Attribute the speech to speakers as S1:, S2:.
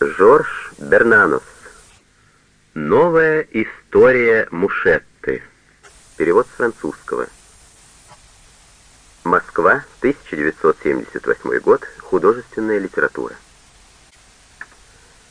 S1: Жорж Бернанос. Новая история Мушетты. Перевод с французского. Москва, 1978 год. Художественная литература.